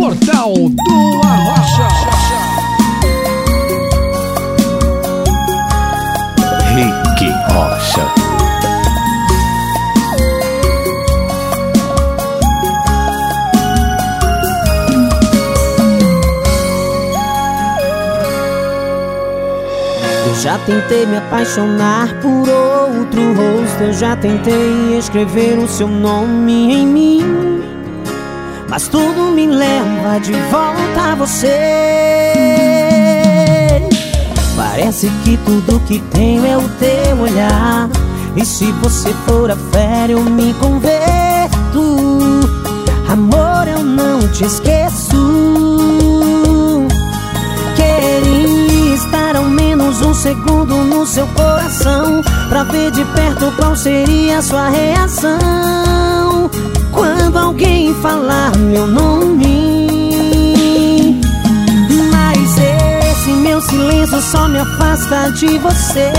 Portal do Arrocha. Rick Rocha. Eu já tentei me apaixonar por outro rosto. Eu já tentei escrever o seu nome em mim. Mas tudo me leva de volta a você. Parece que tudo que tenho é o teu olhar. E se você for a fé, eu me converto. Amor, eu não te esqueço. Queria estar ao menos um segundo no seu coração Pra ver de perto qual seria a sua reação falar meu nome. Mas esse meu silêncio só me afasta de você.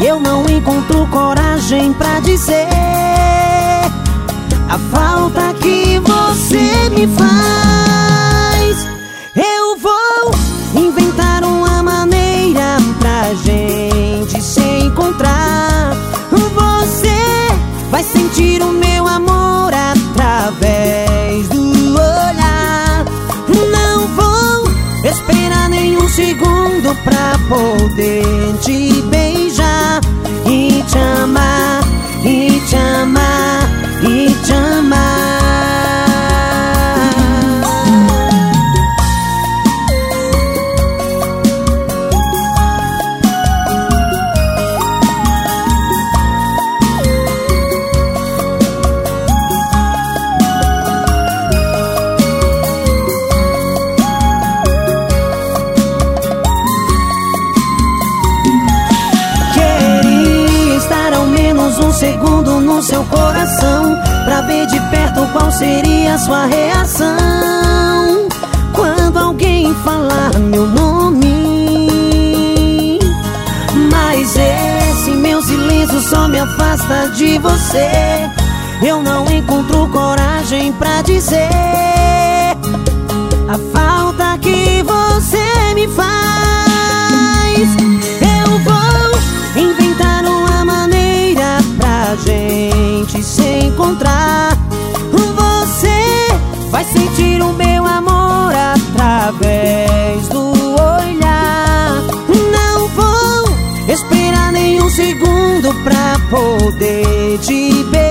E eu não encontro coragem pra dizer A falta poder te beijar segundo no seu coração Pra ver de perto qual seria a sua reação. Quando alguém falar meu nome Mas esse meu silêncio só me afasta de você. Eu não encontro coragem pra dizer A falta que você me faz poder e te amar.